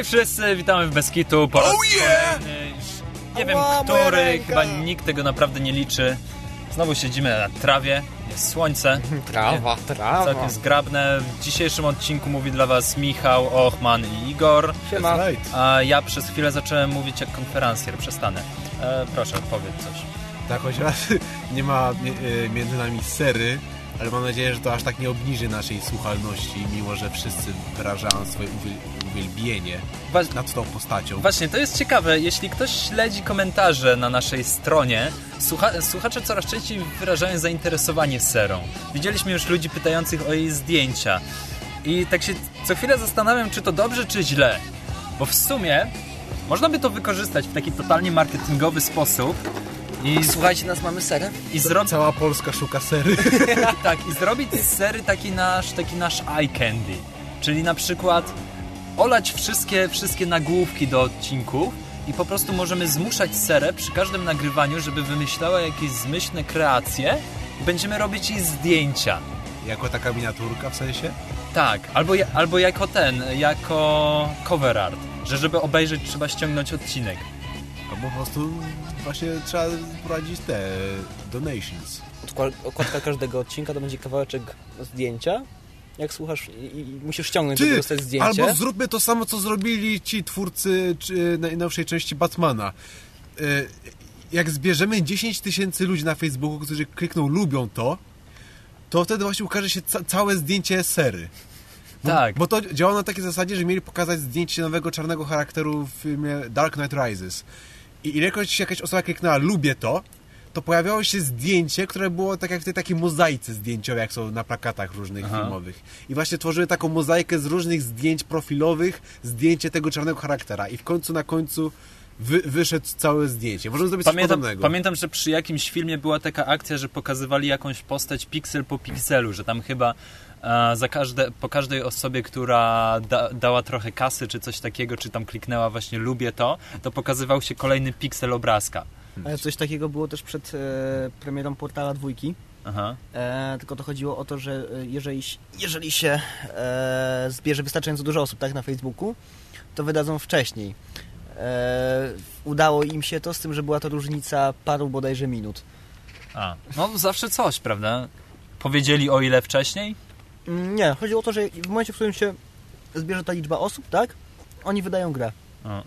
Hej wszyscy, witamy w Beskitu po raz Oh yeah! kolejny. Nie wiem, Ała, który, chyba nikt tego naprawdę nie liczy. Znowu siedzimy na trawie, jest słońce, Trawa, trawa. całkiem zgrabne. W dzisiejszym odcinku mówi dla was Michał, Ochman i Igor. Siema. A ja przez chwilę zacząłem mówić jak konferencjer, przestanę. E, proszę, powiedz coś. Tak, choć raz nie ma y, między nami sery, ale mam nadzieję, że to aż tak nie obniży naszej słuchalności, mimo że wszyscy wyrażają swoje uwiel- uwielbienie Wa- nad tą postacią. Właśnie, to jest ciekawe. Jeśli ktoś śledzi komentarze na naszej stronie, słucha słuchacze coraz częściej wyrażają zainteresowanie serą. Widzieliśmy już ludzi pytających o jej zdjęcia. I tak się co chwilę zastanawiam, czy to dobrze, czy źle. Bo w sumie można by to wykorzystać w taki totalnie marketingowy sposób i, Słuchajcie, nas mamy serę? i zrobić Cała Polska szuka sery. tak, i zrobić z sery taki nasz, taki nasz eye candy. Czyli na przykład olać wszystkie, wszystkie nagłówki do odcinków i po prostu możemy zmuszać serę przy każdym nagrywaniu, żeby wymyślała jakieś zmyślne kreacje i będziemy robić jej zdjęcia. jako taka miniaturka w sensie. Tak, albo, albo jako ten, jako cover art, że żeby obejrzeć trzeba ściągnąć odcinek. Albo po prostu właśnie trzeba prowadzić te donations. Okładka każdego odcinka to będzie kawałeczek zdjęcia. Jak słuchasz i, i musisz ściągnąć, żeby Ty, dostać zdjęcie. albo zróbmy to samo, co zrobili ci twórcy czy, najnowszej części Batmana. Y, Jak zbierzemy 10 tysięcy ludzi na Facebooku, którzy klikną lubią to, to wtedy właśnie ukaże się ca całe zdjęcie sery. Bo, Tak. Bo to działało na takiej zasadzie, że mieli pokazać zdjęcie nowego czarnego charakteru w filmie Dark Knight Rises. I ilekroć jakaś osoba kliknęła lubię to, to pojawiało się zdjęcie, które było tak jak w tej takiej mozaice zdjęciowej, jak są na plakatach różnych Aha. filmowych. I właśnie tworzyły taką mozaikę z różnych zdjęć profilowych, zdjęcie tego czarnego charaktera. I w końcu na końcu wy, wyszedł całe zdjęcie. Możemy zrobić coś Pamiętam, podobnego. pamiętam, że przy jakimś filmie była taka akcja, że pokazywali jakąś postać piksel po pikselu, że tam chyba za każde, po każdej osobie, która da, dała trochę kasy czy coś takiego, czy tam kliknęła właśnie lubię to, to pokazywał się kolejny piksel obrazka. Ale coś takiego było też przed e, premierą portala dwójki. E, tylko to chodziło o to, że e, jeżeli, jeżeli się e, zbierze wystarczająco dużo osób tak na Facebooku, to wydadzą wcześniej. E, udało im się to z tym, że była to różnica paru bodajże minut. A. No zawsze coś, prawda? Powiedzieli o ile wcześniej? Nie, chodzi o to, że w momencie, w którym się zbierze ta liczba osób, tak? Oni wydają grę.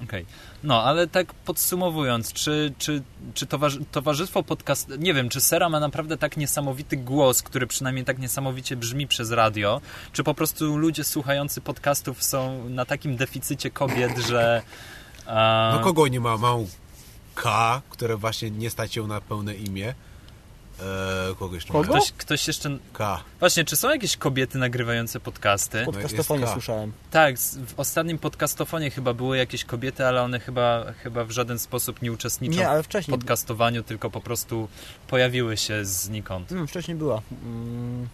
Okej. No, ale tak podsumowując, czy, czy, czy towarzy, towarzystwo podcast... Nie wiem, czy Sera ma naprawdę tak niesamowity głos, który przynajmniej tak niesamowicie brzmi przez radio, czy po prostu ludzie słuchający podcastów są na takim deficycie kobiet, że... A, No kogo nie ma? Mał K, które właśnie nie stać ją na pełne imię. Eee, kogo jeszcze Kogo? ktoś, ktoś jeszcze... K. Właśnie, czy są jakieś kobiety nagrywające podcasty? Podcastofonie jest K. słyszałem. Tak, w ostatnim podcastofonie chyba były jakieś kobiety, ale one chyba, chyba w żaden sposób nie uczestniczą Nie, ale w wcześniej. podcastowaniu, tylko po prostu pojawiły się znikąd. Mm, wcześniej była. Mm,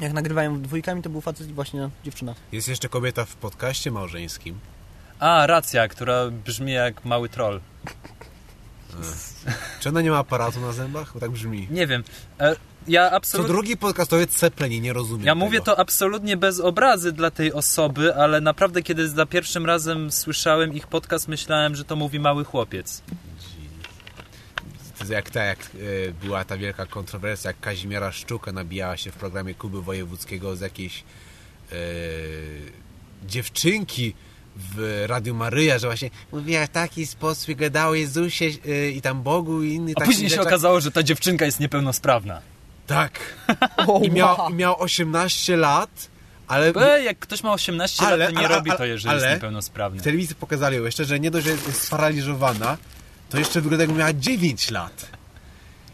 jak nagrywają dwójkami, to był facet i właśnie dziewczyna. Jest jeszcze kobieta w podcaście małżeńskim. A, racja, która brzmi jak mały troll. Czy ona nie ma aparatu na zębach? Bo tak brzmi. Nie wiem. E, ja Co absolutnie. drugi podcastowiec sepleni, nie rozumiem Ja tego. mówię to absolutnie bez obrazy dla tej osoby, ale naprawdę kiedy za pierwszym razem słyszałem ich podcast, myślałem, że to mówi mały chłopiec. Jak ta, jak e, była ta wielka kontrowersja, jak Kazimiera Szczuka nabijała się w programie Kuby Wojewódzkiego z jakiejś e, dziewczynki w Radiu Maryja, że właśnie mówiła w taki sposób i gadała Jezusie e, i tam Bogu i innych A później się rzeczach. okazało, że ta dziewczynka jest niepełnosprawna. Tak. O, I miał, i miał 18 lat, ale E, jak ktoś ma 18 Ale- lat, to nie ale- robi to, ale- jeżeli ale- jest w niepełnosprawny. telewizji pokazali ją jeszcze, że nie dość, że jest sparaliżowana, to jeszcze wygląda jakby miała 9 lat.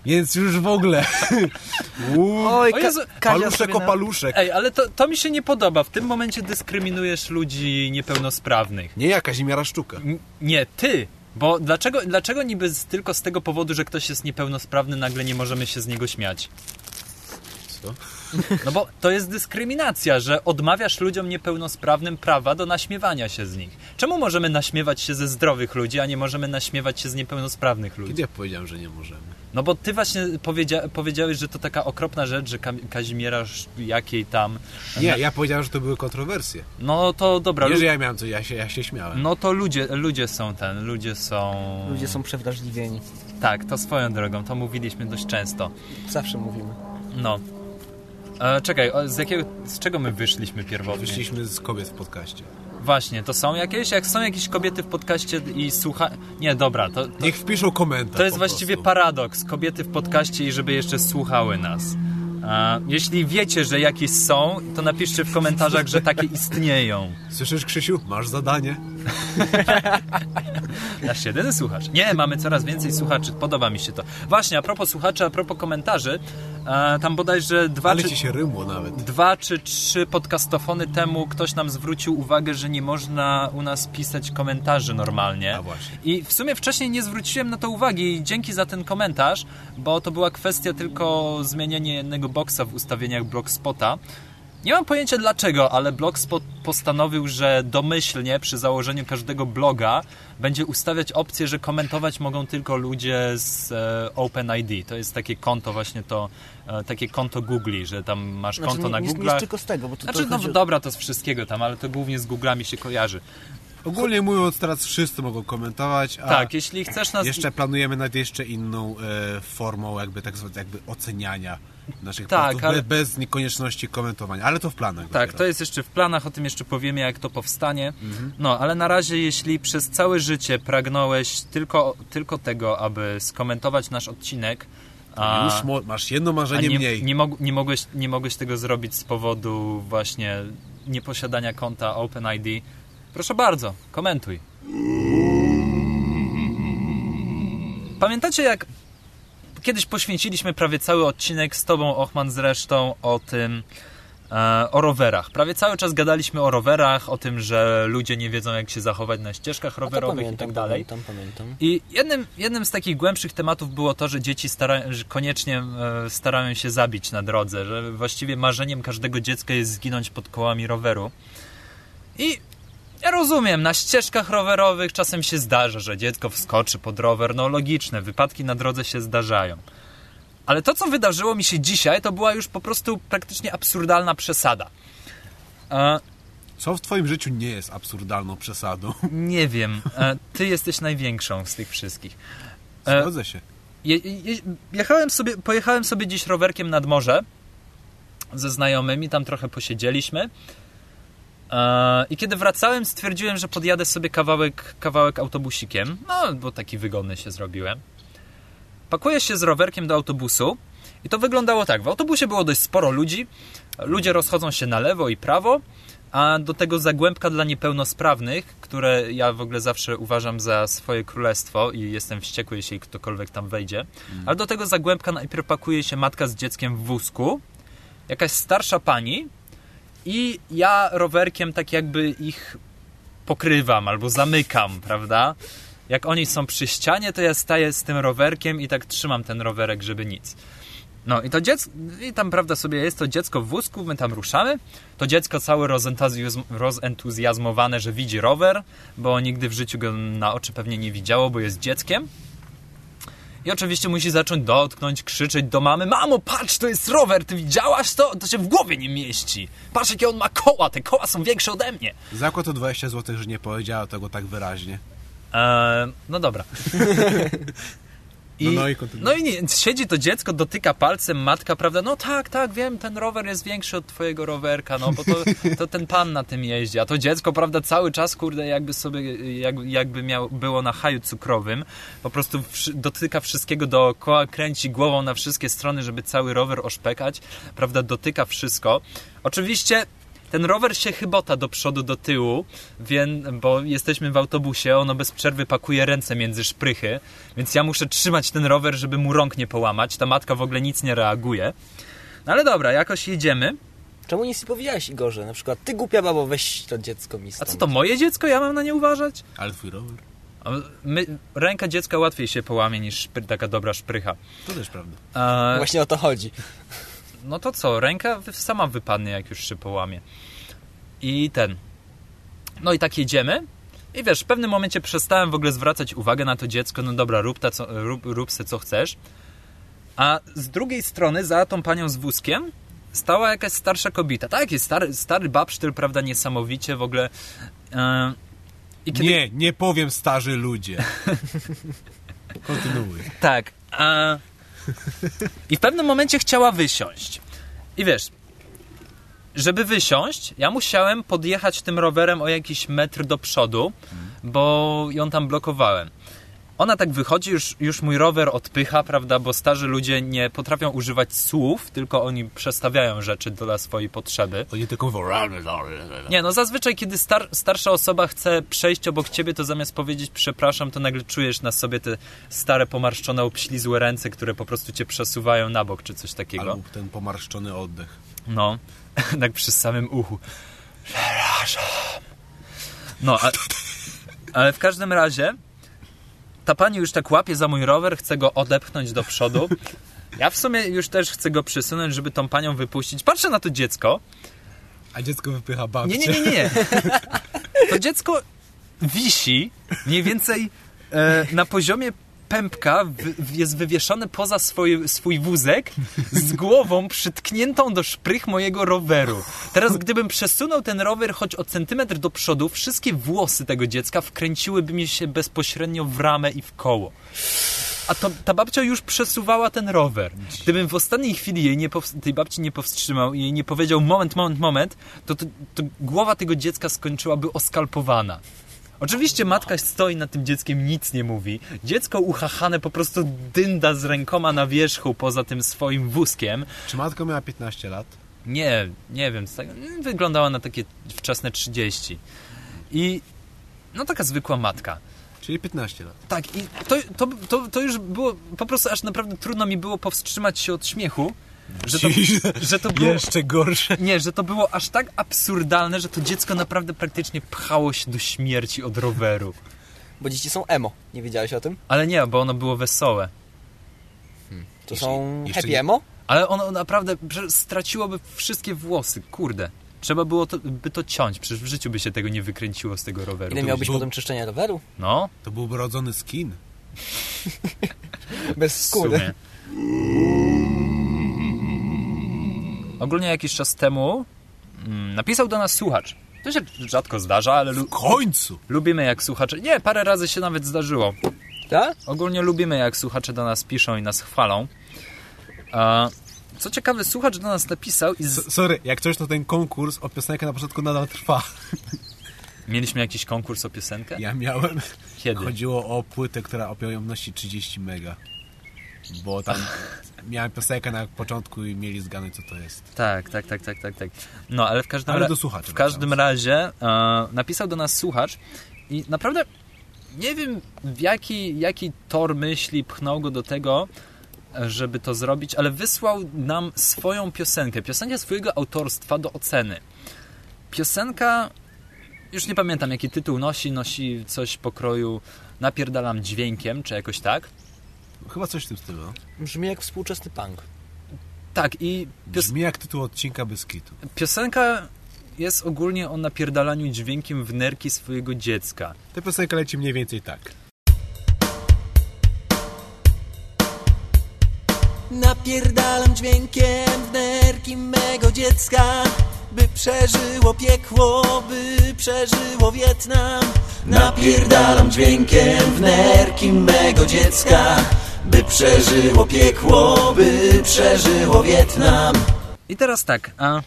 Więc już w ogóle. Uuu, Oj, O Jezu, Ka- paluszek o na- paluszek. Ej, ale to, to mi się nie podoba. W tym momencie dyskryminujesz ludzi niepełnosprawnych. Nie ja, Kazimiera Szczuka. N- nie, ty! Bo dlaczego, dlaczego niby z, tylko z tego powodu, że ktoś jest niepełnosprawny, nagle nie możemy się z niego śmiać? To. No bo to jest dyskryminacja, że odmawiasz ludziom niepełnosprawnym prawa do naśmiewania się z nich. Czemu możemy naśmiewać się ze zdrowych ludzi, a nie możemy naśmiewać się z niepełnosprawnych ludzi? Kiedy ja powiedziałem, że nie możemy? No bo ty właśnie powiedzia powiedziałeś, że to taka okropna rzecz, że Kam Kazimiera jakiej tam... Nie, ja powiedziałem, że to były kontrowersje. No to dobra, Nie, że ja miałem coś, ja się, ja się śmiałem. no to ludzie, ludzie są ten, ludzie są... Ludzie są przewrażliwieni. Tak, to swoją drogą, to mówiliśmy dość często. Zawsze mówimy. No. E, czekaj, z jakiego, z czego my wyszliśmy pierwotnie? Wyszliśmy z kobiet w podcaście. Właśnie, to są jakieś? Jak są jakieś kobiety w podcaście i słucha... Nie, dobra, to, to, Niech wpiszą komentarz to jest właściwie prostu. paradoks. Kobiety w podcaście i żeby jeszcze słuchały nas. E, jeśli wiecie, że jakieś są, to napiszcie w komentarzach, że takie istnieją. Słyszysz, Krzysiu? Masz zadanie. Nasz jedyny słuchacz. Nie, mamy coraz więcej słuchaczy. Podoba mi się to. Właśnie, a propos słuchaczy, a propos komentarzy, e, tam bodajże dwa Ale czy... ci się rymło nawet. Dwa czy trzy podcastofony temu ktoś nam zwrócił uwagę, że nie można u nas pisać komentarzy normalnie. A właśnie. I w sumie wcześniej nie zwróciłem na to uwagi i dzięki za ten komentarz, bo to była kwestia tylko zmienienia jednego boksa w ustawieniach Blogspota. Nie mam pojęcia dlaczego, ale Blogspot postanowił, że domyślnie przy założeniu każdego bloga będzie ustawiać opcję, że komentować mogą tylko ludzie z e, OpenID. To jest takie konto właśnie to, e, takie konto Google, że tam masz konto Znaczy, na nie, nie, Google. nie tylko z tego, bo to, Znaczy, to no o- dobra, to z wszystkiego tam, ale to głównie z Googlami się kojarzy. Ogólnie mówiąc, teraz wszyscy mogą komentować, a Tak, jeśli chcesz nas... jeszcze planujemy nad jeszcze inną e, formą jakby tak zwane jakby oceniania naszych Tak, ale- be- bez konieczności komentowania, ale to w planach. Tak, dopiero. to jest jeszcze w planach, o tym jeszcze powiemy, jak to powstanie. No, ale na razie, jeśli przez całe życie pragnąłeś tylko, tylko tego, aby skomentować nasz odcinek, a, Już masz jedno marzenie nie, mniej. nie, mog, nie, mogłeś, nie mogłeś tego zrobić z powodu właśnie nieposiadania konta OpenID, proszę bardzo, komentuj. Pamiętacie, jak kiedyś poświęciliśmy prawie cały odcinek z Tobą, Ochman zresztą, o tym, e, o rowerach. Prawie cały czas gadaliśmy o rowerach, o tym, że ludzie nie wiedzą, jak się zachować na ścieżkach rowerowych i pamiętam, tak dalej. Pamiętam, pamiętam. I jednym, jednym z takich głębszych tematów było to, że dzieci stara, że koniecznie e, starają się zabić na drodze, że właściwie marzeniem każdego dziecka jest zginąć pod kołami roweru. I ja rozumiem, na ścieżkach rowerowych czasem się zdarza, że dziecko wskoczy pod rower, no logiczne, wypadki na drodze się zdarzają. Ale to, co wydarzyło mi się dzisiaj, to była już po prostu praktycznie absurdalna przesada. E, Co w twoim życiu nie jest absurdalną przesadą? nie wiem, e, ty jesteś największą z tych wszystkich. E, Zgodzę się. Je, je, jechałem sobie, pojechałem sobie dziś rowerkiem nad morze ze znajomymi, tam trochę posiedzieliśmy. E, I kiedy wracałem, stwierdziłem, że podjadę sobie kawałek, kawałek autobusikiem, no bo taki wygodny się zrobiłem. Pakuję się z rowerkiem do autobusu i to wyglądało tak. W autobusie było dość sporo ludzi. Ludzie rozchodzą się na lewo i prawo, a do tego zagłębka dla niepełnosprawnych, które ja w ogóle zawsze uważam za swoje królestwo i jestem wściekły, jeśli ktokolwiek tam wejdzie. Ale do tego zagłębka najpierw pakuje się matka z dzieckiem w wózku, jakaś starsza pani i ja rowerkiem tak jakby ich pokrywam albo zamykam, prawda? Jak oni są przy ścianie, to ja staję z tym rowerkiem i tak trzymam ten rowerek, żeby nic. No i to dziecko, i tam prawda sobie jest to dziecko w wózku, my tam ruszamy. To dziecko całe rozentuzjazm, rozentuzjazmowane, że widzi rower, bo nigdy w życiu go na oczy pewnie nie widziało, bo jest dzieckiem. I oczywiście musi zacząć dotknąć, krzyczeć do mamy: Mamo, patrz, to jest rower, ty widziałaś to? To się w głowie nie mieści. Patrz, jakie on ma koła, te koła są większe ode mnie. Zakład to 20 zł, że nie powiedziała tego tak wyraźnie. Eee, no dobra. No, no i kontynuuj. no i nie, siedzi to dziecko, dotyka palcem matka, prawda? No tak, tak, wiem, ten rower jest większy od twojego rowerka, no bo to, to ten pan na tym jeździ. A to dziecko, prawda, cały czas, kurde, jakby sobie, jak, jakby miał, było na haju cukrowym, po prostu wszy, dotyka wszystkiego dookoła, kręci głową na wszystkie strony, żeby cały rower oszpekać, prawda, dotyka wszystko. Oczywiście ten rower się chybota do przodu, do tyłu, więc, bo jesteśmy w autobusie, ono bez przerwy pakuje ręce między szprychy, więc ja muszę trzymać ten rower, żeby mu rąk nie połamać. Ta matka w ogóle nic nie reaguje. No ale dobra, jakoś jedziemy. Czemu nic nie powiedziałeś, Igorze? Na przykład, ty głupia babo, weź to dziecko mi A stąd. co to, moje dziecko? Ja mam na nie uważać? Ale twój rower? A My, ręka dziecka łatwiej się połamie niż szpry, taka dobra szprycha. To też prawda. E, Właśnie o to chodzi. No to co, ręka sama wypadnie, jak już się połamie. I ten. No i tak jedziemy. I wiesz, w pewnym momencie przestałem w ogóle zwracać uwagę na to dziecko. No dobra, rób, ta, co, rób, rób se co chcesz. A z drugiej strony, za tą panią z wózkiem, stała jakaś starsza kobieta. Tak, jest stary, stary babsztyl, prawda, niesamowicie w ogóle. Yy, kiedy, Nie, nie powiem starzy ludzie. Kontynuuj. Tak. A... I w pewnym momencie chciała wysiąść. I wiesz, żeby wysiąść, ja musiałem podjechać tym rowerem o jakiś metr do przodu, bo ją tam blokowałem. Ona tak wychodzi, już, już mój rower odpycha, prawda, bo starzy ludzie nie potrafią używać słów, tylko oni przestawiają rzeczy dla swojej potrzeby. To nie tylko mówią... Nie, no zazwyczaj, kiedy star starsza osoba chce przejść obok ciebie, to zamiast powiedzieć przepraszam, to nagle czujesz na sobie te stare, pomarszczone, obślizłe ręce, które po prostu cię przesuwają na bok, czy coś takiego. Albo ten pomarszczony oddech. No, tak przy samym uchu. Przepraszam. No, a, ale w każdym razie ta pani już tak łapie za mój rower, chce go odepchnąć do przodu. Ja w sumie już też chcę go przesunąć, żeby tą panią wypuścić. Patrzę na to dziecko. A dziecko wypycha babcię. Nie, nie, nie, nie. To dziecko wisi mniej więcej e, na poziomie pępka, jest wywieszone poza swój, swój wózek z głową przytkniętą do szprych mojego roweru. Teraz gdybym przesunął ten rower choć o centymetr do przodu, wszystkie włosy tego dziecka wkręciłyby mi się bezpośrednio w ramę i w koło. A to, ta babcia już przesuwała ten rower. Gdybym w ostatniej chwili jej nie tej babci nie powstrzymał i jej nie powiedział moment, moment, moment, to, to, to głowa tego dziecka skończyłaby oskalpowana. Oczywiście matka stoi nad tym dzieckiem, nic nie mówi. Dziecko uchachane po prostu dynda z rękoma na wierzchu poza tym swoim wózkiem. Czy matka miała 15 lat? Nie, nie wiem, wyglądała na takie wczesne 30. I no taka zwykła matka. Czyli 15 lat. Tak, i to, to, to, to już było, po prostu aż naprawdę trudno mi było powstrzymać się od śmiechu, że to, że to było... Jeszcze gorsze. Nie, że to było aż tak absurdalne, że to dziecko naprawdę praktycznie pchało się do śmierci od roweru. Bo dzieci są emo. Nie wiedziałeś o tym? Ale nie, bo ono było wesołe. To Jeśli- są jeszcze happy nie- emo? Ale ono naprawdę straciłoby wszystkie włosy, kurde. Trzeba było to, by to ciąć, przecież w życiu by się tego nie wykręciło z tego roweru. Ile To miał być był- potem czyszczenia roweru? No, To był urodzony skin. Bez skóry. Ogólnie jakiś czas temu mm, napisał do nas słuchacz. To się rzadko zdarza, ale lu- W końcu! lubimy jak słuchacze... Nie, parę razy się nawet zdarzyło. Tak? Ogólnie lubimy, jak słuchacze do nas piszą i nas chwalą. A, co ciekawe, słuchacz do nas napisał i z... Sorry, jak coś, to ten konkurs o piosenkę na początku nadal trwa. mieliśmy jakiś konkurs o piosenkę? Ja miałem... Kiedy? Chodziło o płytę, która pojemności 30 mega. Bo tam miałem piosenkę na początku i mieli zgadnąć, co to jest. Tak, tak, tak, tak, tak, tak. No, ale w każdym, Ale do słuchaczy w każdym razie e, napisał do nas słuchacz i naprawdę nie wiem, w jaki, jaki tor myśli pchnął go do tego, żeby to zrobić, ale wysłał nam swoją piosenkę, piosenkę swojego autorstwa do oceny. Piosenka, już nie pamiętam jaki tytuł nosi, nosi coś pokroju napierdalam dźwiękiem, czy jakoś tak. Chyba coś w tym stylu. no. Brzmi jak współczesny punk. Tak, i pios- Brzmi jak tytuł odcinka Beskitu. Piosenka jest ogólnie o napierdalaniu dźwiękiem w nerki swojego dziecka. Ta piosenka leci mniej więcej tak. Napierdalam dźwiękiem w nerki mego dziecka By przeżyło piekło, by przeżyło Wietnam Napierdalam dźwiękiem w nerki mego dziecka By przeżyło piekło, by przeżyło Wietnam I teraz tak, a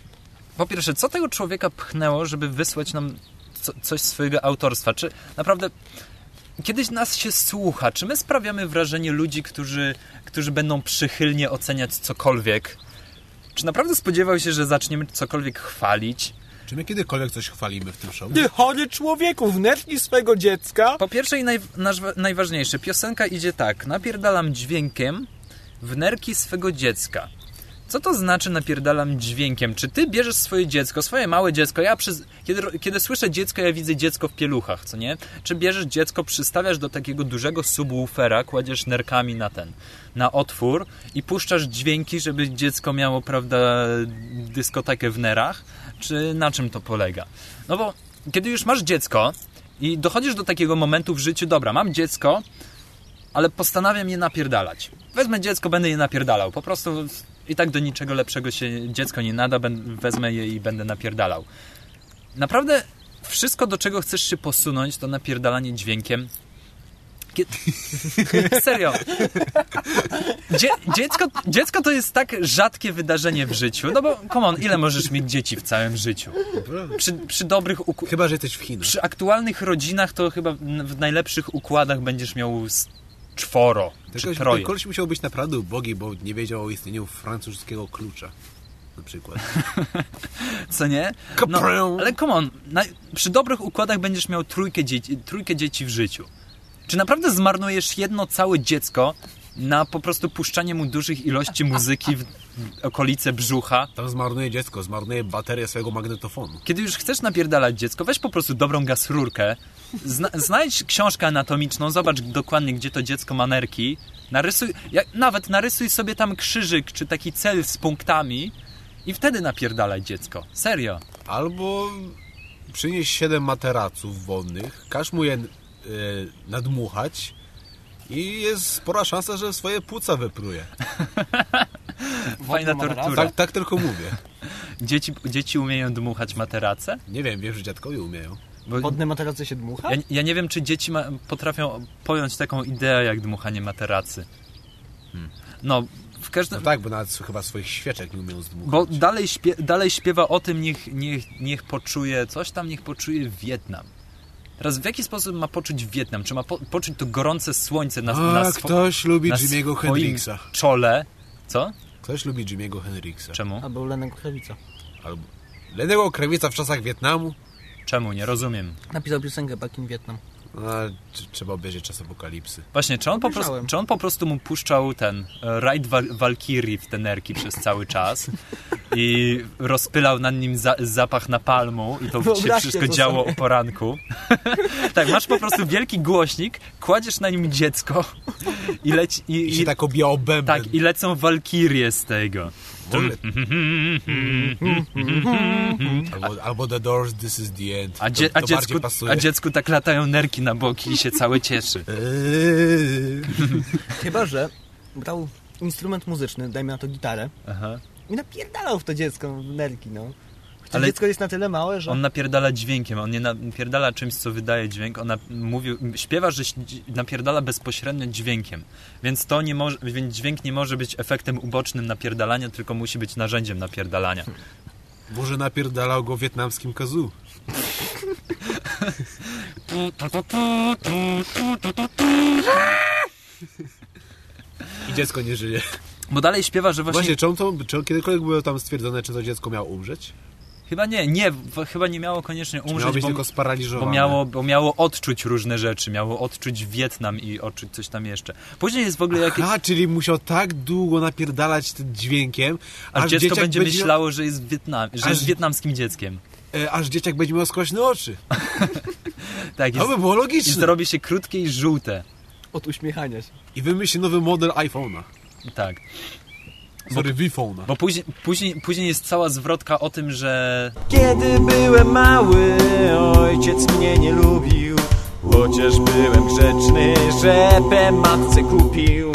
po pierwsze, co tego człowieka pchnęło, żeby wysłać nam co, coś swojego autorstwa? Czy naprawdę kiedyś nas się słucha? Czy my sprawiamy wrażenie ludzi, którzy, którzy będą przychylnie oceniać cokolwiek? Czy naprawdę spodziewał się, że zaczniemy cokolwiek chwalić? Czy my kiedykolwiek coś chwalimy w tym show? Ty chory człowieku, w nerki swego dziecka? Po pierwsze i naj, najważniejsze, piosenka idzie tak. Napierdalam dźwiękiem w nerki swego dziecka. Co to znaczy napierdalam dźwiękiem? Czy ty bierzesz swoje dziecko, swoje małe dziecko? Ja przez, kiedy, kiedy słyszę dziecko, ja widzę dziecko w pieluchach, co nie? Czy bierzesz dziecko, przystawiasz do takiego dużego subwoofera, kładziesz nerkami na ten, na otwór i puszczasz dźwięki, żeby dziecko miało, prawda, dyskotekę w nerach? Czy na czym to polega? No bo kiedy już masz dziecko i dochodzisz do takiego momentu w życiu, dobra, mam dziecko, ale postanawiam je napierdalać. Wezmę dziecko, będę je napierdalał. Po prostu i tak do niczego lepszego się dziecko nie nada, wezmę je i będę napierdalał. Naprawdę wszystko, do czego chcesz się posunąć, to napierdalanie dźwiękiem. Kie- Serio. Dzie- dziecko, dziecko to jest tak rzadkie wydarzenie w życiu. No bo, come on, ile możesz mieć dzieci w całym życiu? Przy, przy dobrych uk- Chyba, że jesteś w Chinach. przy aktualnych rodzinach to chyba w najlepszych układach będziesz miał czworo czy Tylko troje. ten koleś musiał być naprawdę ubogi, bo nie wiedział o istnieniu francuskiego klucza. Na przykład. Co nie? No, ale come on, na, przy dobrych układach będziesz miał trójkę dzieci, trójkę dzieci w życiu. Czy naprawdę zmarnujesz jedno całe dziecko na po prostu puszczanie mu dużych ilości muzyki w okolice brzucha? Tam zmarnuje dziecko, zmarnuje baterię swojego magnetofonu. Kiedy już chcesz napierdalać dziecko, weź po prostu dobrą gasrurkę, zna, znajdź książkę anatomiczną, zobacz dokładnie, gdzie to dziecko ma nerki, narysuj, jak, nawet narysuj sobie tam krzyżyk, czy taki cel z punktami i wtedy napierdalaj dziecko. Serio. Albo przynieś 7 materaców wodnych, każ mu je e, nadmuchać i jest spora szansa, że swoje płuca wypruje. Fajna tortura. Tak, tak tylko mówię. Dzieci, dzieci umieją dmuchać materace? Nie wiem, wiem, że dziadkowie umieją. Bo Wodne materace się dmucha? ja, ja nie wiem, czy dzieci ma, potrafią pojąć taką ideę jak dmuchanie materacy. No, w każdym... No tak, bo nawet chyba swoich świeczek nie umieją zdmuchać. Bo dalej, śpie, dalej śpiewa o tym, niech, niech, niech poczuje coś tam, niech poczuje Wietnam. Teraz w jaki sposób ma poczuć Wietnam? Czy ma po, poczuć to gorące słońce na, A, na, swo, ktoś lubi na Jimmy'ego Hendrixa. czole? Co? Ktoś lubi Jimmy'ego Hendrixa. Czemu? Albo Lenek Krawica. Albo Lenego Krawica w czasach Wietnamu. Czemu? Nie rozumiem. Napisał piosenkę Back in Vietnam. T- trzeba obejrzeć czas apokalipsy. Właśnie, czy on, po prostu, czy on po prostu mu puszczał ten e, rajd wa Valkyrie w te nerki przez cały czas i rozpylał nad nim za zapach napalmu i to się Wyobraźcie wszystko to działo sobie. o poranku. tak, masz po prostu wielki głośnik, kładziesz na nim dziecko i leci... I, I się i, tak obija o bęben. tak, i lecą Valkyrie z tego. Albo, albo The Doors, This is the End. A, dzie to, a, dziecku, a dziecku tak latają nerki na boki i się całe cieszy. Eee. Chyba, że brał instrument muzyczny, dajmy na to gitarę, Aha. i napierdalał w to dziecko w nerki, no. Ale- dziecko jest na tyle małe, że... On napierdala dźwiękiem, on nie napierdala czymś, co wydaje dźwięk, on na, mówi, śpiewa, że napierdala bezpośrednio dźwiękiem, więc to nie może, więc dźwięk nie może być efektem ubocznym napierdalania, tylko musi być narzędziem napierdalania. Może napierdalał go wietnamskim kazu. I dziecko nie żyje. Bo dalej śpiewa, że właśnie... Właśnie, czy, on to, czy kiedykolwiek było tam stwierdzone, czy to dziecko miało umrzeć? Chyba nie, nie, chyba nie miało koniecznie Czy miało umrzeć, być bo, tylko sparaliżowane? bo, miało, bo miało odczuć różne rzeczy, miało odczuć Wietnam i odczuć coś tam jeszcze. Później jest w ogóle jakieś... A, czyli musiał tak długo napierdalać tym dźwiękiem, Aż aż, dziecko będzie będzie myślało, że jest, Wietnam, że Aż- jest wietnamskim dzieckiem. E, aż dzieciak będzie miał skośne oczy. Tak, To jest, by było i logiczne. zrobi się krótkie i żółte. Od uśmiechania się. I wymyśli nowy model iPhone'a. Tak. Sorry, V-phone'a. Bo później, później, później jest cała zwrotka o tym, że Kiedy byłem mały, ojciec mnie nie lubił Chociaż byłem grzeczny, rzepę matce kupił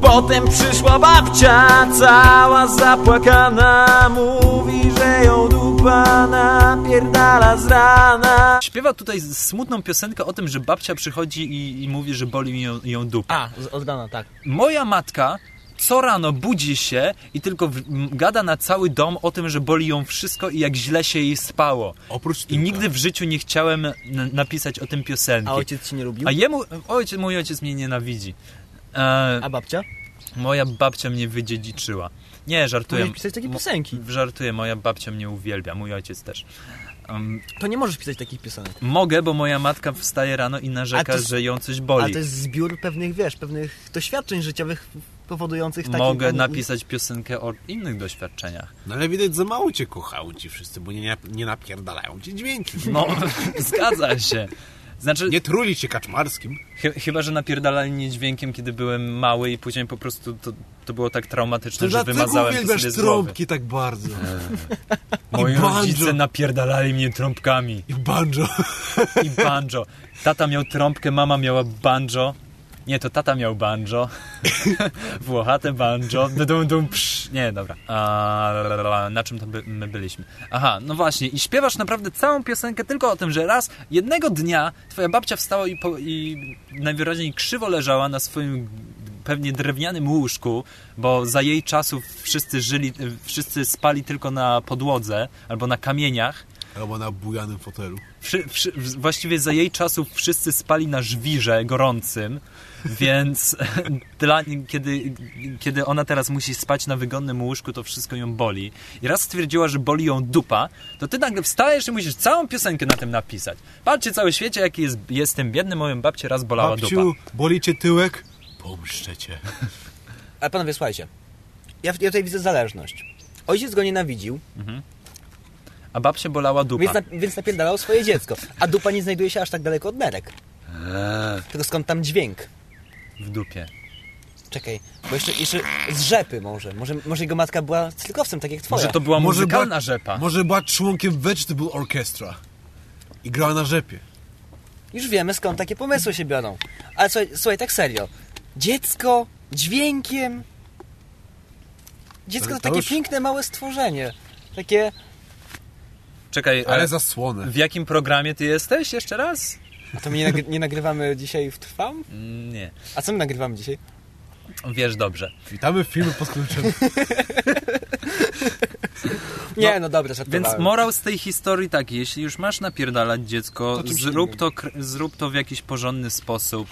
Potem przyszła babcia, cała zapłakana Mówi, że ją dupa napierdala z rana śpiewa tutaj smutną piosenkę o tym, że babcia przychodzi i, i mówi, że boli ją, ją dupa. A, od rana, tak. Moja matka co rano budzi się i tylko w, m, gada na cały dom o tym, że boli ją wszystko i jak źle się jej spało. Oprócz I nigdy w życiu nie chciałem n- napisać o tym piosenki. A ojciec ci nie lubił? A jemu, ojciec, mój ojciec mnie nienawidzi. E, A babcia? moja babcia mnie wydziedziczyła. Nie, żartuję. Powinieneś pisać takie piosenki. Żartuję, moja babcia mnie uwielbia, mój ojciec też. Um, To nie możesz pisać takich piosenek. mogę, bo moja matka wstaje rano i narzeka, jest- że ją coś boli. Ale to jest zbiór pewnych, wiesz, pewnych doświadczeń życiowych powodujących takich... Mogę napisać piosenkę o innych doświadczeniach. No ale widać, za mało cię kochają ci wszyscy, bo nie, nie napierdalają ci dźwięki. No, zgadza się. Znaczy, Nie truli cię kaczmarskim. chy- chyba, że napierdalali mnie dźwiękiem, kiedy byłem mały i później po prostu to, to było tak traumatyczne, że wymazałem to sobie z trąbki tak bardzo. Moi I banjo. rodzice napierdalali mnie trąbkami. I banjo. I banjo. Tata miał trąbkę, mama miała banjo. Nie, to tata miał banjo. Włochate banjo. Dum, dum, psz. Nie, dobra. A, na czym to by, my byliśmy? Aha, no właśnie. I śpiewasz naprawdę całą piosenkę tylko o tym, że raz, jednego dnia twoja babcia wstała i, po, i najwyraźniej krzywo leżała na swoim pewnie drewnianym łóżku, bo za jej czasów wszyscy żyli, wszyscy spali tylko na podłodze albo na kamieniach. Albo na bujanym fotelu. Wszy, wszy, właściwie za jej czasów wszyscy spali na żwirze gorącym, więc dla, kiedy, kiedy ona teraz musi spać na wygodnym łóżku, to wszystko ją boli. I raz stwierdziła, że boli ją dupa, to ty nagle wstajesz i musisz całą piosenkę na tym napisać. Patrzcie cały świecie, jaki jest, jestem biedny, moją babcię raz bolała Babciu, dupa. boli cię tyłek? Pomszczę cię. Ale panowie, słuchajcie. Ja, ja tutaj widzę zależność. Ojciec go nienawidził, A babcię bolała dupa. więc, na, więc napierdalał swoje dziecko. A dupa nie znajduje się aż tak daleko od nerek. Tylko skąd tam dźwięk? W dupie. Czekaj, bo jeszcze, jeszcze z rzepy może. może. Może jego matka była cyrkowcem, tak jak twoja. Może to była Może muzykalna była- rzepa. Może była członkiem Vegetable Orchestra. I grała na rzepie. Już wiemy skąd takie pomysły się biorą. Ale słuchaj, słuchaj tak serio. Dziecko dźwiękiem. Dziecko to, To takie już- piękne, małe stworzenie. Takie... Czekaj, Ale ale zasłonę. w jakim programie ty jesteś? Jeszcze raz? A to my nie, nagry- nie nagrywamy dzisiaj w Trwam? Mm, Nie. A co my nagrywamy dzisiaj? Wiesz dobrze. Witamy w filmie pod kluczem. Nie, no, dobra, żartowałem. Więc morał z tej historii taki, jeśli już masz napierdalać dziecko, To zrób to, zrób to w jakiś porządny sposób.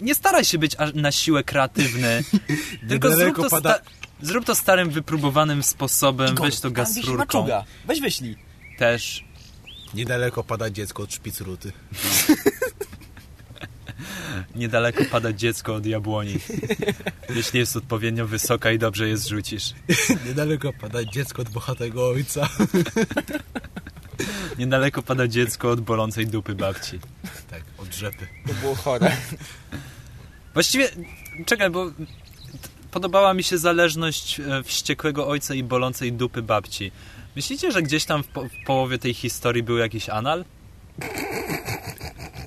Nie staraj się być aż na siłę kreatywny, tylko zrób to, pada- zrób to starym, wypróbowanym sposobem, Igor, weź to tam gdzieś gaz rurką maczuga. Weź wyślij. Też. Niedaleko pada dziecko od szpicruty. Niedaleko pada dziecko od jabłoni. Jeśli jest odpowiednio wysoka i dobrze je zrzucisz. Niedaleko pada dziecko od bohatego ojca. Niedaleko pada dziecko od bolącej dupy babci. Tak, od rzepy. To było chore. Właściwie, czekaj, bo podobała mi się zależność e, wściekłego ojca i bolącej dupy babci. Myślicie, że gdzieś tam w, po, w połowie tej historii był jakiś anal?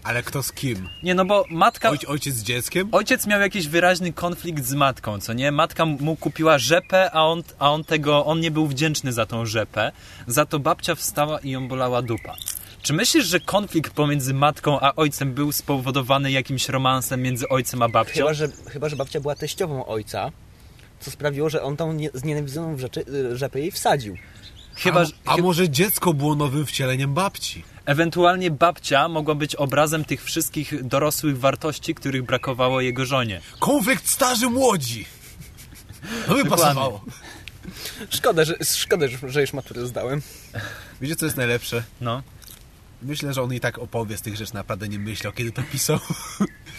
Ale kto z kim? Nie, no bo matka... Oj, ojciec z dzieckiem? Ojciec miał jakiś wyraźny konflikt z matką, co nie? Matka mu kupiła rzepę, a on, a on tego, on nie był wdzięczny za tą rzepę. Za to babcia wstała i ją bolała dupa. Czy myślisz, że konflikt pomiędzy matką a ojcem był spowodowany jakimś romansem między ojcem a babcią? Chyba że, chyba, że babcia była teściową ojca, co sprawiło, że on tą nie, znienawidzoną rzeczy, y, rzepę jej wsadził. Chyba, a, a może dziecko było nowym wcieleniem babci? Ewentualnie babcia mogła być obrazem tych wszystkich dorosłych wartości, których brakowało jego żonie. Konflikt starzy młodzi! No by Dokładnie. pasowało. Szkoda, że, szkoda, że już maturę zdałem. Wiecie, co jest najlepsze? No. Myślę, że on i tak opowie z tych rzeczy, naprawdę nie myślał, kiedy to pisał.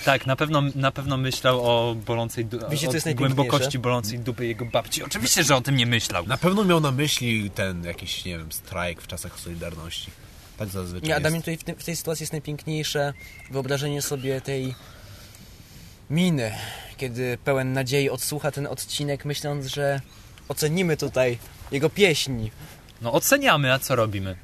Tak, na pewno, na pewno myślał o bolącej du- Wiecie, co o jest głębokości bolącej dupy jego babci. Oczywiście, że o tym nie myślał. Na pewno miał na myśli ten jakiś, nie wiem, strajk w czasach Solidarności. Tak zazwyczaj Nie, a dla mnie jest. tutaj w, tym, w tej sytuacji jest najpiękniejsze wyobrażenie sobie tej miny, kiedy pełen nadziei odsłucha ten odcinek, myśląc, że ocenimy tutaj jego pieśni. No oceniamy, a co robimy?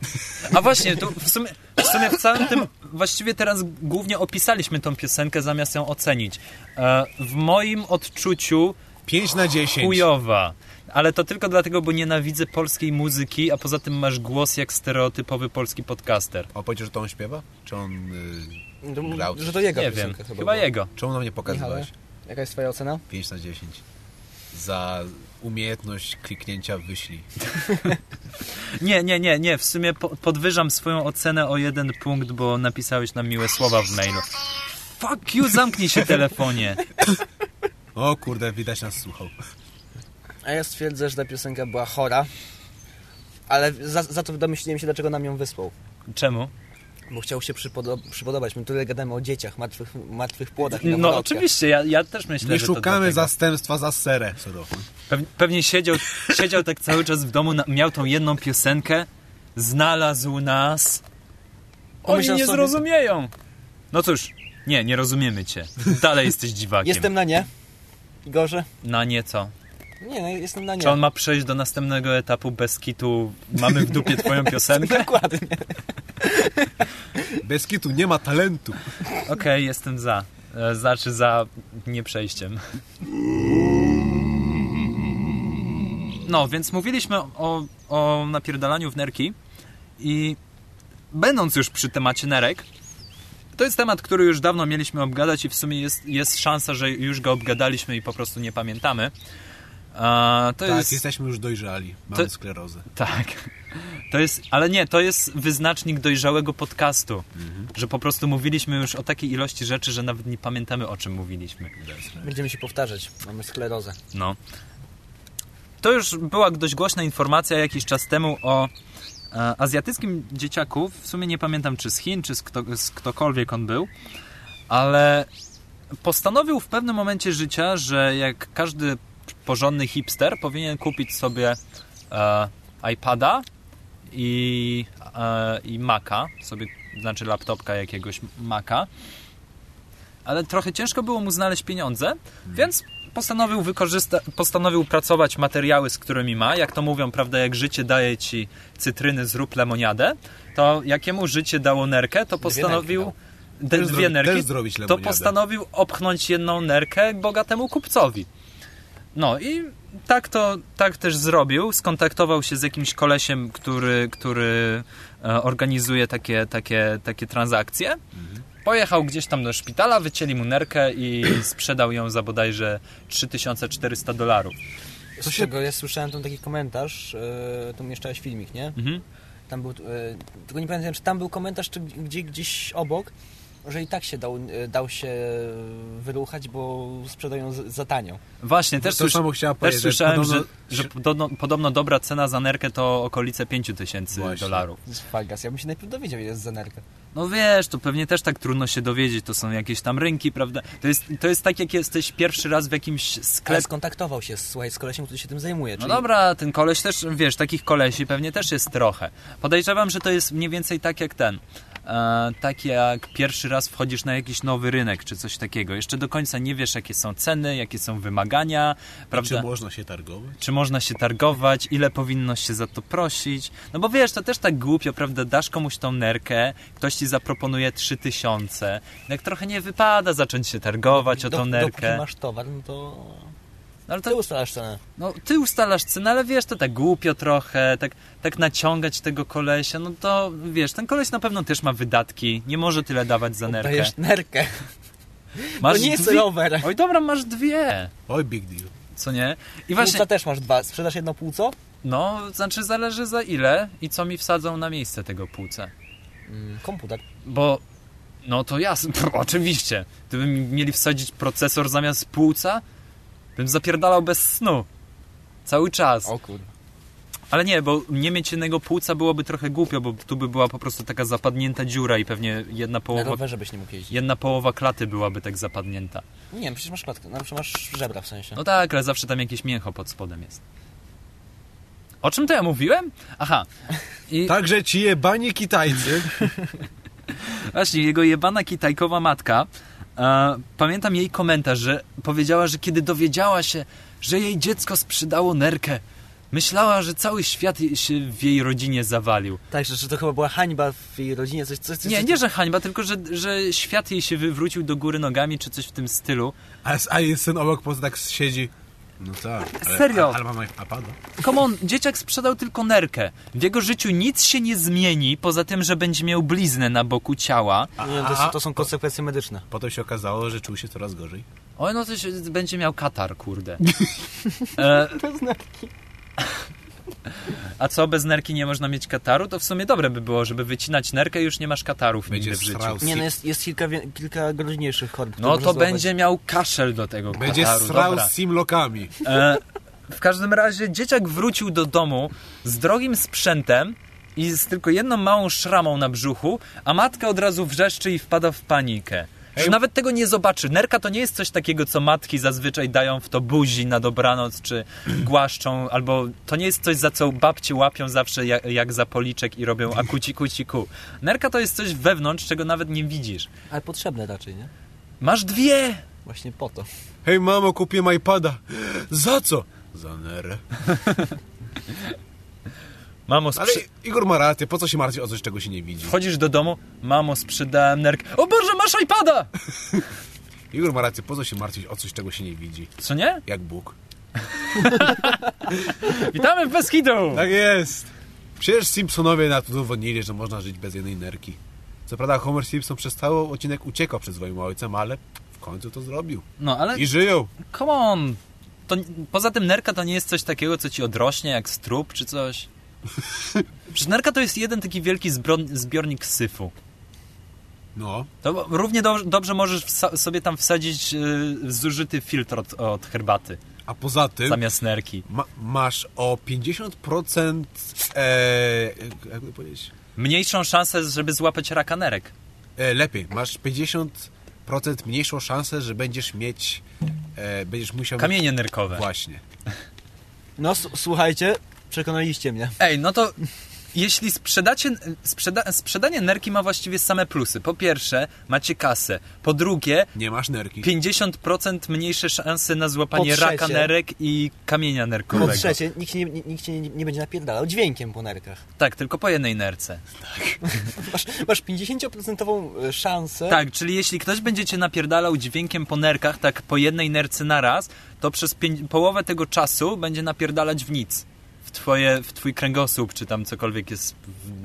A właśnie, tu w sumie, w sumie w całym tym, właściwie teraz głównie opisaliśmy tą piosenkę zamiast ją ocenić. E, w moim odczuciu 5 na 10. chujowa. Ale to tylko dlatego, bo nienawidzę polskiej muzyki, a poza tym masz głos jak stereotypowy polski podcaster. A powiedział, że to on śpiewa? Czy on... Yy, To- Grał. Że to jego Nie wiem, chyba, była. jego. czemu nam nie Michale, pokazywałeś? jaka jest twoja ocena? 5 na 10. Za umiejętność kliknięcia wyślij. Nie, nie, nie, nie, w sumie po, podwyżam swoją ocenę o jeden punkt, bo napisałeś nam miłe słowa w mailu. Fuck you, zamknij się telefonie. O kurde, widać nas słuchał. A ja stwierdzę, że ta piosenka była chora, ale za, za to domyśliłem się, dlaczego nam ją wysłał. Czemu? Bo chciał się przypodo- przypodobać. My tyle gadamy o dzieciach, martwych, martwych płodach. No oczywiście, ja, ja też myślę, Nie że to szukamy dlatego. zastępstwa za serę. Soro. Pew- Pewnie siedział, siedział tak cały czas w domu, na, miał tą jedną piosenkę, znalazł nas. Oni nie sobie- zrozumieją. No cóż, nie, nie rozumiemy cię. Dalej jesteś dziwakiem. Jestem na nie. Igorze? Na nieco. Nie, no, jestem na nie. Czy on ma przejść do następnego etapu bez kitu? Mamy w dupie twoją piosenkę? Dokładnie. Bez kitu nie ma talentu. Okej, jestem za. E, Znaczy za nieprzejściem. No, więc mówiliśmy o, o napierdalaniu w nerki i będąc już przy temacie nerek, to jest temat, który już dawno mieliśmy obgadać i w sumie jest, jest szansa, że już go obgadaliśmy i po prostu nie pamiętamy. A, to tak, jest... jesteśmy już dojrzali. Mamy To- sklerozę. Tak. To jest, ale nie, to jest wyznacznik dojrzałego podcastu. Że po prostu mówiliśmy już o takiej ilości rzeczy, że nawet nie pamiętamy o czym mówiliśmy. Będziemy się powtarzać. Mamy sklerozę. No. To już była dość głośna informacja jakiś czas temu o e, azjatyckim dzieciaku. W sumie nie pamiętam czy z Chin, czy z, kto, z ktokolwiek on był, ale postanowił w pewnym momencie życia, że jak każdy porządny hipster powinien kupić sobie e, iPada i, e, i Maca, sobie, znaczy laptopka jakiegoś Maca, ale trochę ciężko było mu znaleźć pieniądze, więc postanowił wykorzysta- postanowił pracować materiały, z którymi ma. Jak to mówią, prawda, jak życie daje ci cytryny, zrób lemoniadę, to jakiemu życie dało nerkę, to postanowił... nerki De, Też dwie nerki, to postanowił opchnąć jedną nerkę bogatemu kupcowi. No i tak to tak też zrobił. Skontaktował się z jakimś kolesiem, który, który e, organizuje takie, takie, takie transakcje. Pojechał gdzieś tam do szpitala, wycięli mu nerkę i sprzedał ją za bodajże 3400 dolarów. Co się... Tego, ja słyszałem tam taki komentarz, yy, tu umieszczałeś filmik, nie? Mhm. Tam był, yy, tylko nie pamiętam, czy tam był komentarz, czy gdzie, gdzieś obok, że i tak się dał, yy, dał się wyruchać, bo sprzedają za tanio. Właśnie, też, to słysz- samo chciałem też powiedzieć. że słyszałem, podobno- że, że podobno, podobno dobra cena za nerkę to okolice 5000 Właśnie. dolarów. Fagas, ja bym się najpierw dowiedział, ile jest za nerkę. No wiesz, to pewnie też tak trudno się dowiedzieć, to są jakieś tam rynki, prawda? To jest, to jest tak, jak jesteś pierwszy raz w jakimś Ale sklepie. skontaktował się, słuchaj, z kolesiem, który się tym zajmuje. No czyli dobra, ten koleś też, wiesz, takich kolesi pewnie też jest trochę. Podejrzewam, że to jest mniej więcej tak jak ten. E, tak jak pierwszy raz wchodzisz na jakiś nowy rynek, czy coś takiego. Jeszcze do końca nie wiesz, jakie są ceny, jakie są wymagania, prawda? Czy można się targować? czy można się targować, ile powinno się za to prosić. No bo wiesz, to też tak głupio, prawda? Dasz komuś tą nerkę, ktoś ci zaproponuje 3000. Jak trochę nie wypada zacząć się targować o tą nerkę. masz towar, no to No, ale ty to, ustalasz cenę. no ty ustalasz cenę, ale wiesz, to tak głupio trochę, tak, tak naciągać tego kolesia, no to wiesz, ten koleś na pewno też ma wydatki, nie może tyle dawać za nerkę. Dajesz nerkę. Masz to nie jest dwie- rower. Oj dobra, masz dwie, Oj, big deal. Co nie? I właśnie, Płuca też masz dwa. Sprzedasz jedno płuco? no, znaczy zależy za ile i co mi wsadzą na miejsce tego płuca. Mm, komputer. Bo, no to jasne, pff, oczywiście. Gdyby mi mieli wsadzić procesor zamiast płuca, bym zapierdalał bez snu. Cały czas. O kurde. Ale nie, bo nie mieć jednego płuca byłoby trochę głupio, bo tu by była po prostu taka zapadnięta dziura i pewnie jedna Na połowa, rowerze byś nie mógł jeździć. jedna połowa klaty byłaby tak zapadnięta. Nie wiem, przecież masz klatkę. No, masz żebra w sensie. No tak, ale zawsze tam jakieś mięcho pod spodem jest. O czym to ja mówiłem? Aha. I Także ci jebani Kitajcy. Właśnie, jego jebana kitajkowa matka, e, pamiętam jej komentarz, że powiedziała, że kiedy dowiedziała się, że jej dziecko sprzedało nerkę, myślała, że cały świat jej- się w jej rodzinie zawalił. Tak, że, że to chyba była hańba w jej rodzinie, coś, coś, coś Nie, coś, nie, że hańba, tylko że, że świat jej się wywrócił do góry nogami, czy coś w tym stylu. A, a jej syn obok po prostu tak siedzi. No tak. Ale, Serio? Ale mama napada. Come on, dzieciak sprzedał tylko nerkę. W jego życiu nic się nie zmieni, poza tym, że będzie miał bliznę na boku ciała. Nie, to, są- to są konsekwencje medyczne. Potem się okazało, że czuł się coraz gorzej. Oj, no to się będzie miał katar, kurde. E, a co, bez nerki nie można mieć kataru? To w sumie dobre by było, żeby wycinać nerkę i już nie masz katarów Będzie nigdy w życiu. Nie, no jest, jest kilka, kilka groźniejszych chorób. No to złapać. będzie miał kaszel do tego Będzie kataru, srał dobra. z simlokami. E, w każdym razie dzieciak wrócił do domu z drogim sprzętem i z tylko jedną małą szramą na brzuchu, a matka od razu wrzeszczy i wpada w panikę. Że nawet tego nie zobaczy. Nerka to nie jest coś takiego, co matki zazwyczaj dają w to buzi na dobranoc, czy głaszczą, albo to nie jest coś, za co babcie łapią zawsze jak, jak za policzek i robią akuci kuci ku. Nerka to jest coś wewnątrz, czego nawet nie widzisz. Ale potrzebne raczej, nie? Masz dwie! Właśnie po to. Hej mamo, kupiłem iPada. Za co? Za nerę. Mamo, Ale sprzy... Igor ma rację, po co się martwić o coś, czego się nie widzi? wchodzisz do domu, mamo, sprzedałem nerkę. O Boże, masz iPada! Igor ma rację, po co się martwić o coś, czego się nie widzi? Co nie? Jak Bóg. Witamy w Beskidu! Tak jest. Przecież Simpsonowie na to udowodnili, że można żyć bez jednej nerki. Co prawda Homer Simpson przez cały odcinek uciekał przed swoim ojcem, ale w końcu to zrobił. No ale I żyją. come on! To, poza tym nerka to nie jest coś takiego, co ci odrośnie, jak strup czy coś. Nerka to jest jeden taki wielki zbiornik syfu. No. To równie do, dobrze możesz sobie tam wsadzić yy, zużyty filtr od, od herbaty A poza tym zamiast nerki. ma, masz o 50% e, jakby powiedzieć? Mniejszą szansę, żeby złapać raka nerek. E, lepiej, masz 50% mniejszą szansę, że będziesz mieć e, będziesz musiał Kamienie nerkowe. Właśnie. No słuchajcie, przekonaliście mnie. Ej, no to jeśli sprzedacie, sprzeda, sprzedanie nerki ma właściwie same plusy. Po pierwsze, macie kasę. Po drugie, Nie masz nerki. 50% mniejsze szanse na złapanie Po trzecie- raka nerek i kamienia Po nerkowego. trzecie, nikt się nie, nikt się nie, nie będzie napierdalał dźwiękiem po nerkach. Tak, tylko po jednej nerce. Masz, masz 50% szansę. Tak, czyli jeśli ktoś będzie cię napierdalał dźwiękiem po nerkach, tak po jednej nerce na raz, to przez pię- połowę tego czasu będzie napierdalać w nic. W, twoje, w twój kręgosłup, czy tam cokolwiek jest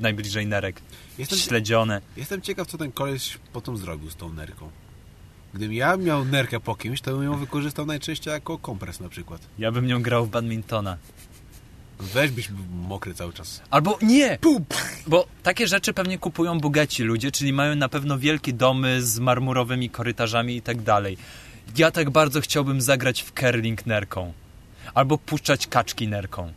najbliżej nerek. Jestem, Śledzione. jestem ciekaw, co ten koleś potem zrobił z tą nerką. Gdybym ja miał nerkę po kimś, to bym ją wykorzystał najczęściej jako kompres na przykład. Ja bym nią grał w badmintona. Weź byś mokry cały czas. Albo nie! Bo takie rzeczy pewnie kupują bogaci ludzie, czyli mają na pewno wielkie domy z marmurowymi korytarzami i tak dalej. Ja tak bardzo chciałbym zagrać w curling nerką. Albo puszczać kaczki nerką.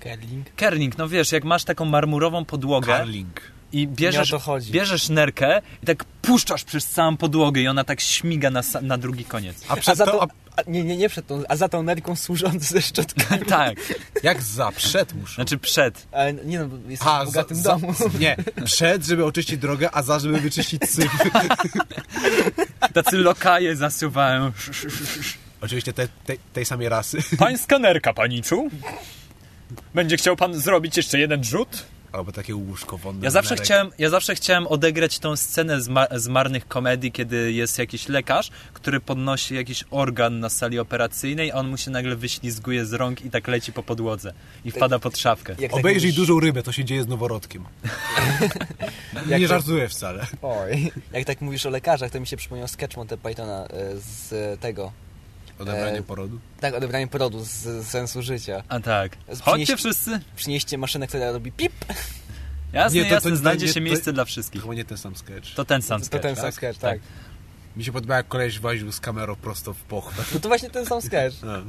W curling. Curling, no wiesz, jak masz taką marmurową podłogę Carling. i bierzesz, bierzesz nerkę i tak puszczasz przez całą podłogę i ona tak śmiga na, na drugi koniec. A A przed za to, to, a a, nie, nie, nie przed tą, a za tą nerką służący ze szczotkami. tak, jak za? Przed muszą. znaczy przed. Ale nie no, bo jesteś A, w bogatym za, domu. Za, nie, przed, żeby oczyścić drogę, a za, żeby wyczyścić syf. Tacy lokaje zasuwają. Oczywiście te, te, tej samej rasy. Pańska nerka, paniczu? Będzie chciał pan zrobić jeszcze jeden rzut? Albo takie łóżko wonne. Ja zawsze, chciałem, ja zawsze chciałem odegrać tą scenę z, ma, z marnych komedii, kiedy jest jakiś lekarz, który podnosi jakiś organ na sali operacyjnej, a on mu się nagle wyślizguje z rąk i tak leci po podłodze i wpada pod szafkę. Jak tak Obejrzyj mówisz- dużą rybę, to się dzieje z noworodkiem. nie to- żartuję wcale. Oj. Jak tak mówisz o lekarzach, to mi się przypomniał sketch Monty Pythona e, z tego. Odebranie E, porodu. Tak, odebranie porodu z, z sensu życia. A tak. Przynieś- Chodźcie wszyscy. Przynieście maszynę, która robi pip. Jasne, Nie, to- to- jasne, to- znajdzie nie, się to- miejsce dla wszystkich. Chyba nie ten sam sketch. To ten sam To sketch. ten sam tak? sketch, tak. Mi się podoba, jak koleś właził z kamerą prosto w pochwę. No to właśnie ten sam sketch. A,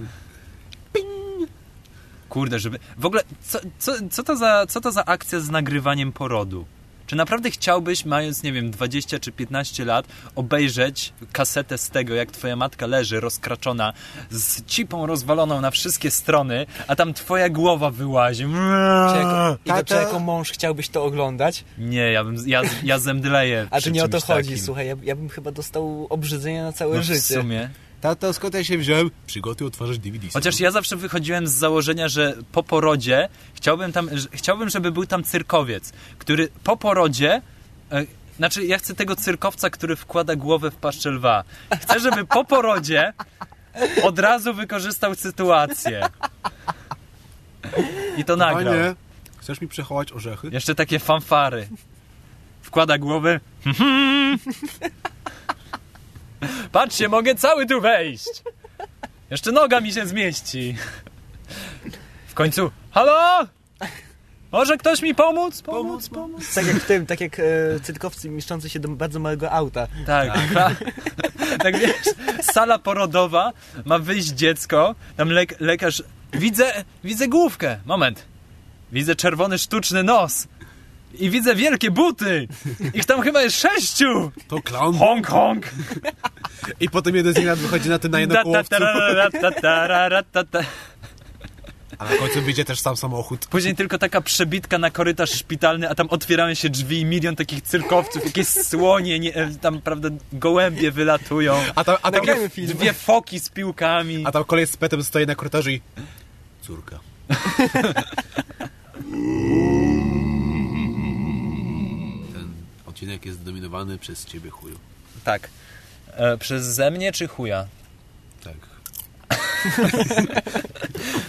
Kurde, żeby... W ogóle, co, co, co, to za, co to za akcja z nagrywaniem porodu? Czy naprawdę chciałbyś, mając, nie wiem, 20 czy 15 lat, obejrzeć kasetę z tego, jak twoja matka leży rozkraczona, z cipą rozwaloną na wszystkie strony, a tam twoja głowa wyłazi? Czy jako, I to, czy jako mąż chciałbyś to oglądać? Nie, ja, bym, ja, ja zemdleję A to nie o to chodzi, takim. słuchaj, ja, ja bym chyba dostał obrzydzenie na całe No, w życie. sumie. Tato, skąd ja się wziąłem? Przygotuj otworzyć DVD. Chociaż ja zawsze wychodziłem z założenia, że po porodzie chciałbym tam, chciałbym, żeby był tam cyrkowiec, który po porodzie, e, znaczy ja chcę tego cyrkowca, który wkłada głowę w paszczę lwa. Chcę, żeby po porodzie od razu wykorzystał sytuację. I to nagrał. Panie, chcesz mi przechować orzechy? Jeszcze takie fanfary. Wkłada głowę. Patrzcie, mogę cały tu wejść. Jeszcze noga mi się zmieści. W końcu, halo? Może ktoś mi pomóc? Pomóc, pomóc. Tak jak w tym, tak jak e, cyrkowcy mieszczący się do bardzo małego auta. Tak, tak. tak wiesz, sala porodowa, ma wyjść dziecko, tam lek lekarz, widzę, widzę główkę, moment, widzę czerwony sztuczny nos. I widzę wielkie buty. Ich tam chyba jest sześciu. To clown. Honk, honk. I potem jeden z nich wychodzi na ten na ta. a na końcu wyjdzie też sam samochód. Później tylko taka przebitka na korytarz szpitalny, a tam otwierają się drzwi i milion takich cyrkowców, jakieś słonie, nie, e, tam prawda gołębie wylatują. A tam, a tam, Takie dwie foki z piłkami. a tam kolej z petem stoi na korytarzu i... Córka. odcinek jest zdominowany przez ciebie, chuju. Tak. E, przez ze mnie czy chuja? Tak.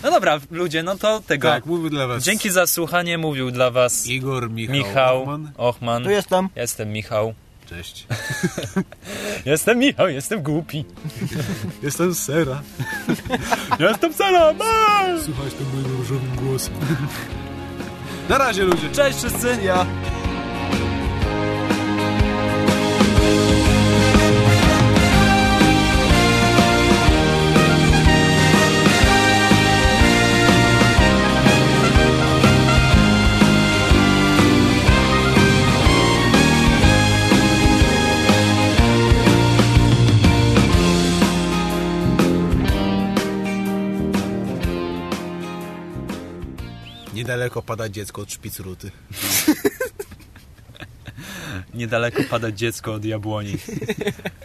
No dobra, ludzie, no to tego. Tak, mówię dla was. Dzięki za słuchanie, mówił dla was Igor, Michał, Michał Ochman. Ochman. Tu jestem. Jestem Michał. Cześć. Jestem Michał, jestem głupi. Jestem Sera. Jestem Sara. Słuchaj to moim różowym głosem. Na razie, ludzie. Cześć wszyscy. Ja. Niedaleko pada dziecko od szpicruty. Niedaleko pada dziecko od jabłoni.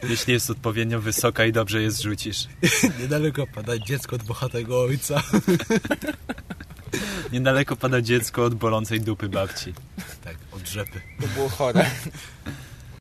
Jeśli jest odpowiednio wysoka i dobrze je zrzucisz. Niedaleko pada dziecko od bohatego ojca. Niedaleko pada dziecko od bolącej dupy babci. Tak, od rzepy. To było chore.